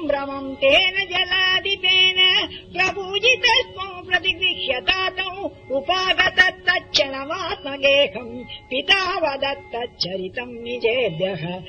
सम्भ्रमम् तेन जलादितेन प्रपूजितस्मौ प्रतिगृह्यता तौ उपागतत्तक्षणमात्मदेहम् पिता वदत्तच्चरितम् निजेभ्यः।